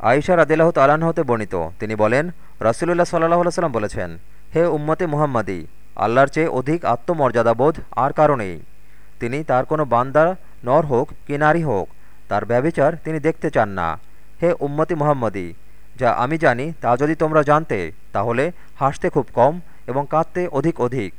আয়েশা রাদিল্লাহ তালাহ হতে বর্ণিত। তিনি বলেন, রাসুলুল্লাহ সাল্লাহ সাল্লাম বলেছেন, হে উম্মতে মুহাম্মাদি, আল্লাহর চেয়ে অধিক আত্মমর্যাদাবোধ আর কারণেই তিনি তার কোনো বান্দা নর হোক কি নারী হোক, তার ব্যবিচার তিনি দেখতে চান না। হে উম্মতি মুহাম্মদি, যা আমি জানি তা যদি তোমরা জানতে, তাহলে হাসতে খুব কম এবং কাঁদতে অধিক অধিক।